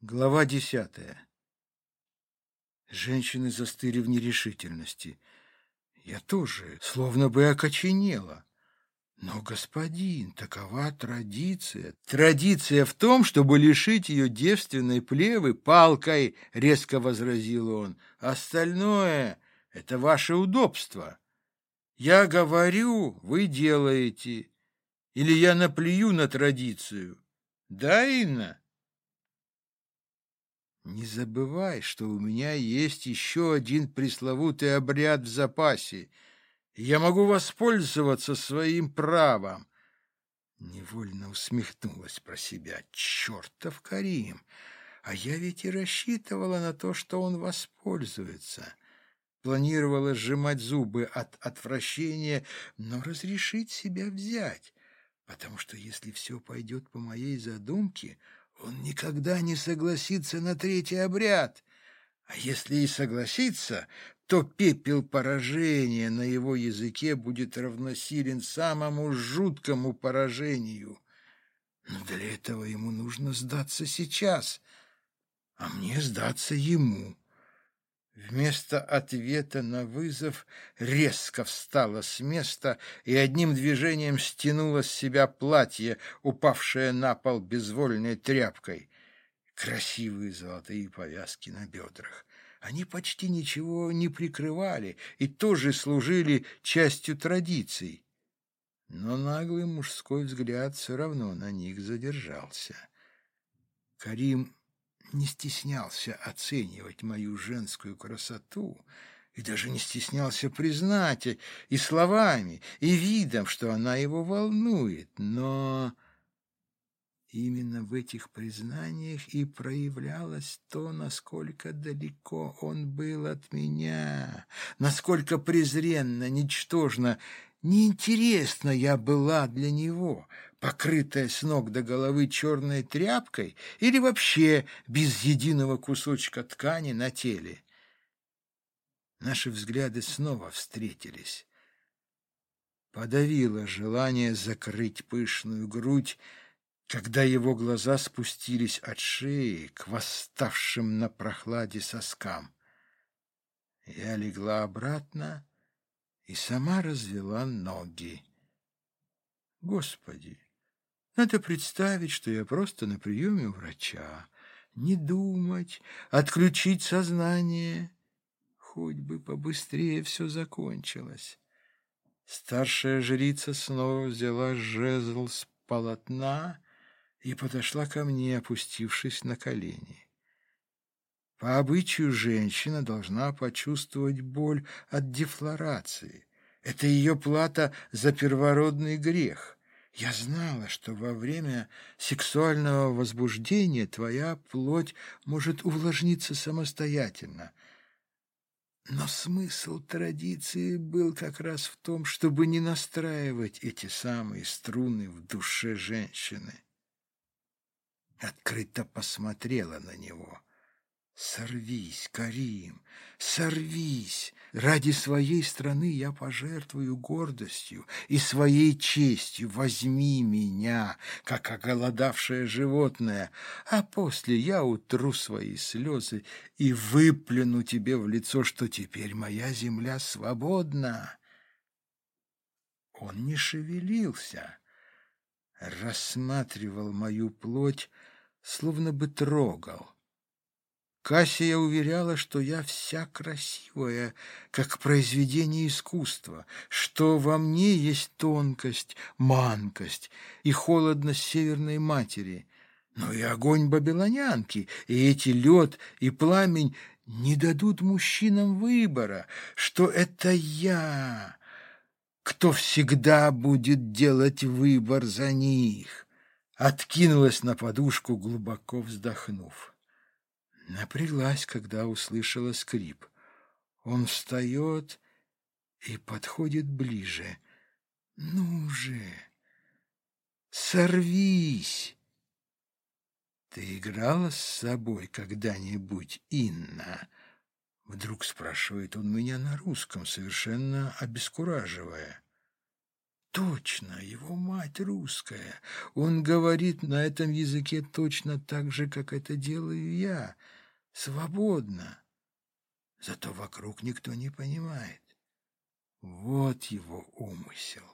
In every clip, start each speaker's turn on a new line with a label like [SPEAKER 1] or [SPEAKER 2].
[SPEAKER 1] Глава десятая. Женщины застыли в нерешительности. Я тоже, словно бы окоченела. Но, господин, такова традиция. Традиция в том, чтобы лишить ее девственной плевы палкой, резко возразил он. Остальное — это ваше удобство. Я говорю, вы делаете. Или я наплюю на традицию. Да, Инна? Не забывай, что у меня есть еще один пресловутый обряд в запасе, я могу воспользоваться своим правом. Невольно усмехнулась про себя. Чертов Карим! А я ведь и рассчитывала на то, что он воспользуется. Планировала сжимать зубы от отвращения, но разрешить себя взять, потому что если все пойдет по моей задумке, он никогда не согласится на третий обряд. А если и согласится, то пепел поражения на его языке будет равносилен самому жуткому поражению. Но для этого ему нужно сдаться сейчас, а мне сдаться ему. Вместо ответа на вызов резко встала с места и одним движением стянула с себя платье, упавшее на пол безвольной тряпкой. Красивые золотые повязки на бедрах. Они почти ничего не прикрывали и тоже служили частью традиций. Но наглый мужской взгляд все равно на них задержался. Карим не стеснялся оценивать мою женскую красоту и даже не стеснялся признать и словами, и видом, что она его волнует, но... Именно в этих признаниях и проявлялось то, насколько далеко он был от меня, насколько презренно, ничтожно, неинтересна я была для него, покрытая с ног до головы черной тряпкой или вообще без единого кусочка ткани на теле. Наши взгляды снова встретились. Подавило желание закрыть пышную грудь, когда его глаза спустились от шеи к восставшим на прохладе соскам. Я легла обратно и сама развела ноги. Господи, надо представить, что я просто на приеме у врача. Не думать, отключить сознание. Хоть бы побыстрее все закончилось. Старшая жрица снова взяла жезл с полотна и подошла ко мне, опустившись на колени. По обычаю женщина должна почувствовать боль от дефлорации. Это ее плата за первородный грех. Я знала, что во время сексуального возбуждения твоя плоть может увлажниться самостоятельно. Но смысл традиции был как раз в том, чтобы не настраивать эти самые струны в душе женщины открыто посмотрела на него. «Сорвись, Карим, сорвись! Ради своей страны я пожертвую гордостью и своей честью. Возьми меня, как оголодавшее животное, а после я утру свои слезы и выплюну тебе в лицо, что теперь моя земля свободна». Он не шевелился, рассматривал мою плоть, словно бы трогал. Кассия уверяла, что я вся красивая, как произведение искусства, что во мне есть тонкость, манкость и холодность северной матери, но и огонь бабилонянки, и эти лед и пламень не дадут мужчинам выбора, что это я, кто всегда будет делать выбор за них откинулась на подушку, глубоко вздохнув. Напряглась, когда услышала скрип. Он встает и подходит ближе. «Ну же, сорвись!» «Ты играла с собой когда-нибудь, Инна?» Вдруг спрашивает он меня на русском, совершенно обескураживая. Точно, его мать русская. Он говорит на этом языке точно так же, как это делаю я. Свободно. Зато вокруг никто не понимает. Вот его умысел.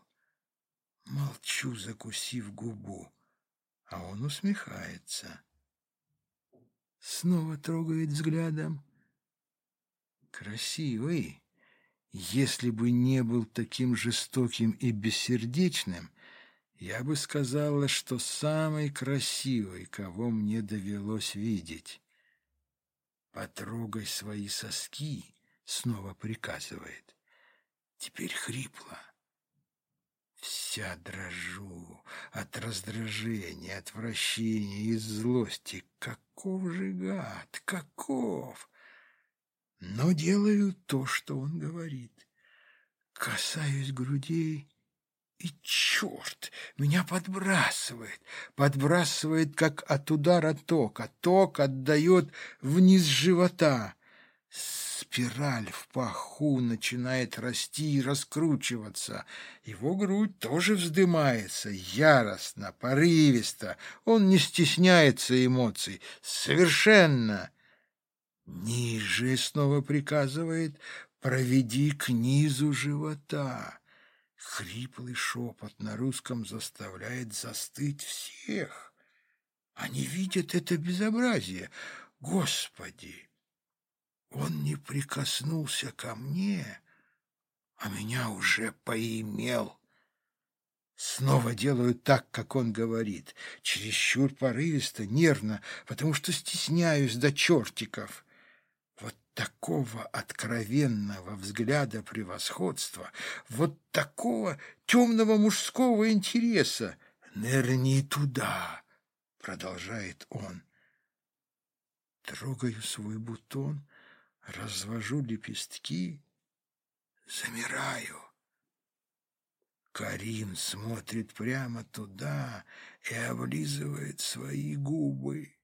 [SPEAKER 1] Молчу, закусив губу, а он усмехается. Снова трогает взглядом. Красивый. Если бы не был таким жестоким и бессердечным, я бы сказала, что самый красивый, кого мне довелось видеть. «Потрогай свои соски», — снова приказывает. Теперь хрипло. Вся дрожу от раздражения, отвращения и злости. Каков же гад, каков! Но делаю то, что он говорит. Касаюсь грудей, и черт, меня подбрасывает, подбрасывает, как от удара тока. Ток отдает вниз живота. Спираль в паху начинает расти и раскручиваться. Его грудь тоже вздымается, яростно, порывисто. Он не стесняется эмоций, совершенно. Ниже снова приказывает «проведи к низу живота». Хриплый шепот на русском заставляет застыть всех. Они видят это безобразие. Господи! Он не прикоснулся ко мне, а меня уже поимел. Снова делаю так, как он говорит, чересчур порывисто, нервно, потому что стесняюсь до чертиков. Такого откровенного взгляда превосходства, вот такого темного мужского интереса. «Нырни туда!» — продолжает он. Трогаю свой бутон, развожу лепестки, замираю. Карим смотрит прямо туда и облизывает свои губы.